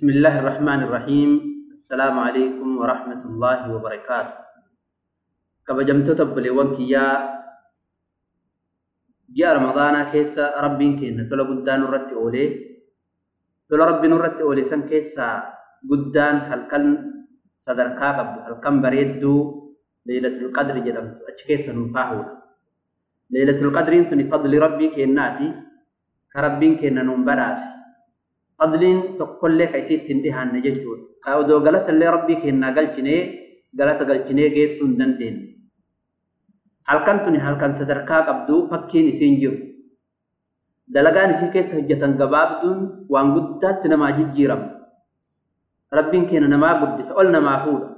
بسم الله الرحمن الرحيم. السلام عليكم ورحمة الله وبركاته. كبجمت تبلي وانكيا جاء رمضان كيسا ربين كينا. تلا قدان الرت أولي. تلا ربين الرت أولي سن كيسا قدان هل كان صدركا قبل. هل كان بريدو ليلة القدر جدمت أشكيسا نفاهولا ليلة القدر سني فضل ربي كيناتي كربين كينا نمبراسي fadliin tokkollee ka isiitti hin dhihaanne jechuudha. Ka odoo galata illee rabbii kennaa galchinee galata galchinee geessuu hin dandeenye. Halkan tuni halkan sadarkaa qabdu fakkiin isiin jiru. Dalagaan isii keessa hojjetan gabaabduun waan guddaatti namaa jijjiirama. Rabbiin keenya namaa guddisa ol namaa fuudha.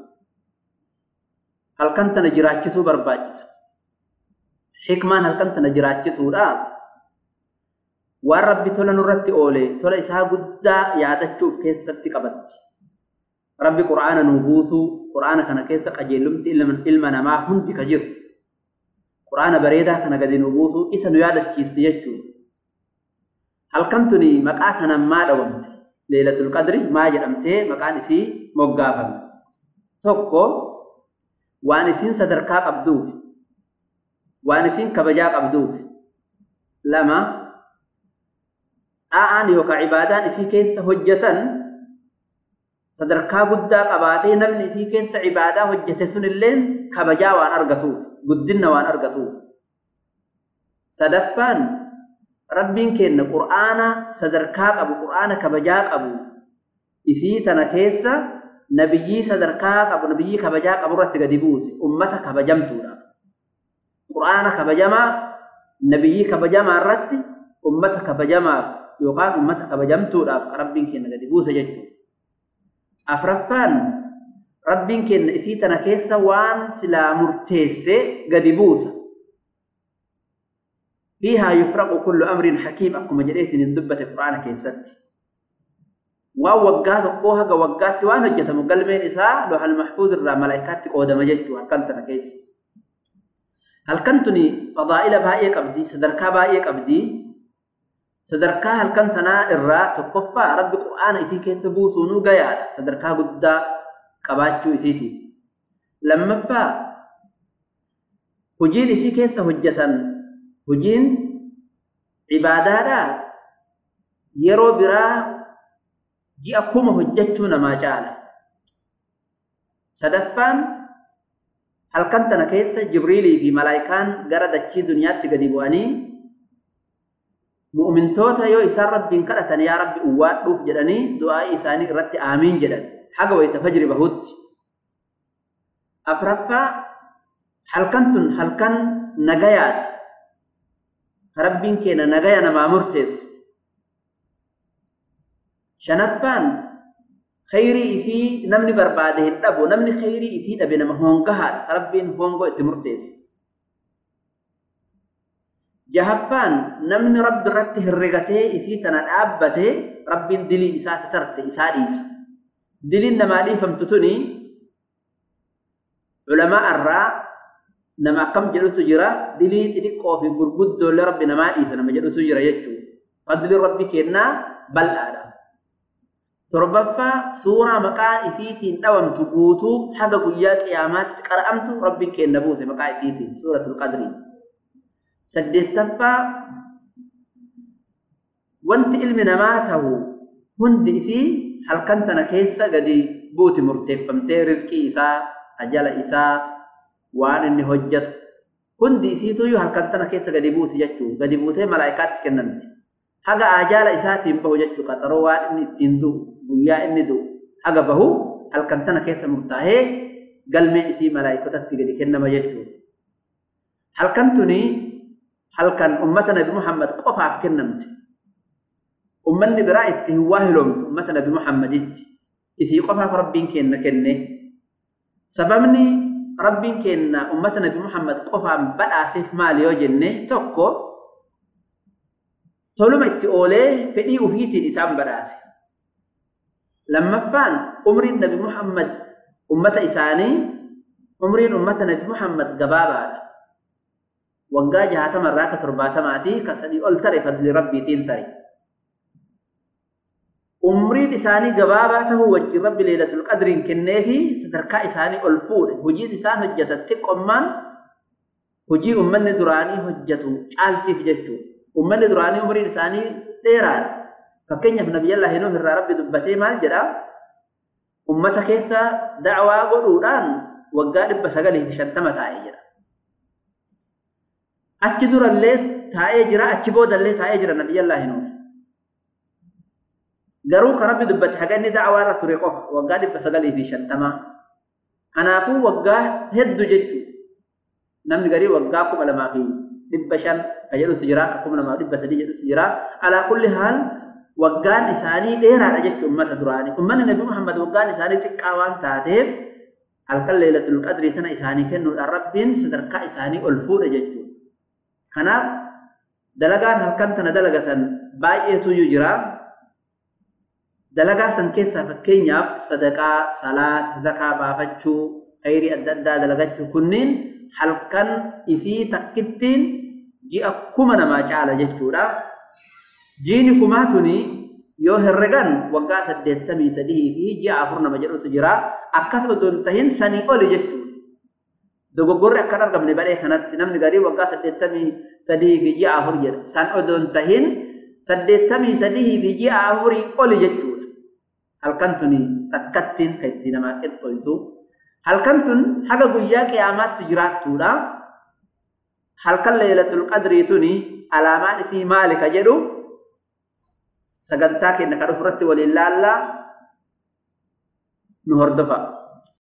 Halkan tana jiraachisuu barbaachisa. Hikmaan halkan tana jiraachisuudhaaf waan rabbi tola nurratti oole tola isaa guddaa yaadachuuf keessatti qabatti. Rabbi qura'aana nuu buusuu qura'aana kana keessa qajeelumti ilma namaa hundi ka jiru. Qura'aana bareedaa kana gadi nuu buusuu isa nu yaadachiisti jechuudha. Halkan tuni maqaa kanaan maa dhawamte? Leelatul qadri maa jedhamtee maqaan isii moggaafame? Tokko waan isiin sadarkaa qabduufi waan isiin kabajaa qabduufi lama xaa'aan yookaan ibaadaan isii keessa hojjetan sadarkaa guddaa qabaatee namni isii keessa ibaadaa hojjete sunillee kabajaa waan argatuuf guddinna waan argatuuf. Sadaffaan rabbiin kenna qur'aana sadarkaa qabu qur'aana kabajaa qabu isii tana keessa nabiyyii sadarkaa qabu nabiyyii kabajaa qabu irratti gadi buuse ummata kabajamtuudha. Qur'aana kabajamaa nabiyyii kabajamaa irratti ummata kabajamaaf يقال أمتا قبجمتو راب ربين كينا قد بوسا ججو أفرفان ربين كينا إسيتنا كيسا وان سلا مرتيسة قد بوسا فيها يفرق كل أمر حكيم أكو مجريس ندبة القرآن كيسا. ووقات قوها قوقات وأنا جتا مقلمين إسا لوح المحفوظ الرا ملايكات قودة مججو هالكنتنا كيسا. هالكنتني فضائل بها أبدي سدركا بها أبدي sadarkaa halkan tanaa irraa tokkoffaa rabbi qur'aana isii keessa buusuunuu gayaadha sadarkaa guddaa qabaachuu isiitiif lammaffaa hojiin isii keessa hojjetan hojiin ibaadaadhaa yeroo biraa ji'a kuma hojjechuu namaa caala sadaffaan halkan tana keessa jibriilii fi malaayikaan gara dachii duniyaatti gadi bu'anii مؤمن توتا يو إسان رب كرتان يا رب أواد روح جداني دعاء إساني رت آمين جدان. حقا ويتفجر بهوت. أفرقا حلقنتن حلقن نغيات ربين كينا نغيانا ما مرتز. شنطبان خيري إسي نمني برباده نبو نمني خيري إسي نبين مهونقها ربين هونقو إتمرتز جهبان نمن رب رت هرغته افيتنا ابته رب الدلي ساعه ترت اساديس دلي نما دي فهمتوني علماء الراء نما قم جلت جرا دلي تدي قوفي غربد دول رب نما دي نما جلت جرا يچو فضل ربي كنا بل ادا تربفا سورة مقا إثيتين دوام تقوتو حدا قيا قيامات قرأمتو ربي كي النبوذي مقا إثيتين سورة القدرين saddeettaffaa wanti ilmi namaa ta'u hundi isii halkan tana keessa gadi buuti murteeffamtee rizqii isaa ajala isaa waan inni hojjetu hundi isiituyyuu halkan tana keessa gadi buuti jechuu gadi buutee malaa'ikaatti kennamti haga ajala isaatiin bahu jechuu qaxaroo waan inni ittiin du'u guyyaa inni du'u haga bahu halkan tana keessa murtaa'ee galmeen isii malaa'ikotatti gadi kennama jechuu halkan tunii halkan ummata nabi Muhammad qofaaf kennamte. Ummanni biraa itti hin waahiloomtu ummata nabi Muhammaditti. Isii qofaaf rabbiin kenna kenne. Sababni rabbiin kenna ummata nabi Muhammad qofaan badhaaseef maali yoo jenne tokko toluma itti oolee fedhii ufiitiin isaan badhaase. Lammaffaan umriin nabi Muhammad ummata isaanii umriin ummata nabi Muhammad gabaabaadha. وجاجها تم الراكة ربع تماتي كسدي ألتري فضل ربي تلتري عمري ثاني جواباته وجه رب ليلة القدر كنيه ستركا ثاني ألفور هجي ثاني هجة تتك أمان هجي أمان دراني هجة عالتي في جتو أمان دراني عمري ثاني تيرار فكين يبن نبي الله نوه الرى رب دبتي مال جرا أمتا كيسا دعوة قدوران وقالب بسقاله بشنتمتا أي جرا Achi durallee taa'ee jira, achi boodallee taa'ee jira Nabiyyallaahi Nuuh. Garuu kan rabbi dubbate haga inni da'waa irra ture qofa waggaa dhibba sagalii fi shantamaa. Kanaafuu waggaa hedduu jechuudha. namni garii waggaa kuma lamaa fi dhibba shan ka jedhutu jira kuma lamaa dhibba sadii jedhutu jira alaa kulli haal waggaan isaanii dheeraadha jechuun ummata duraanii ummanni nabi muhammad waggaan isaanii xiqqaa waan taateef halkan leelatul qadrii tana isaanii kennuudhaan rabbiin sadarkaa isaanii ol fuudha jechuudha kanaaf dalagaan halkan tana dalagatan baay'eetu jira dalagaa san keessaa fakkeenyaaf sadaqaa salaat zakaa baafachuu khayrii adda addaa dalagachuu kunniin halkan isii takkittiin ji'a kuma namaa caala jechuudha. Jiini kumaa tuni yoo herregan waggaa saddeettamii sadii fi ji'a afur nama jedhutu jira. Akkas otoo hin tahin sanii oli jechuudha. Dogoggorri akka hin argamne badhee kanatti namni garii waggaa saddeettamii sadii fi ji'a afur jedha. San otoo hin tahin saddeettamii sadii fi ji'a afurii oli jechuudha. Halkan tuni takkattiin kan itti namaa qixxooytu. halkan tun haga guyyaa qiyaamaatti jiraattuudha. Halkan leelatul qadrii tuni alaamaan isii maali ka jedhu sagantaa keenya kan ofirratti waliin laallaa nu hordofa.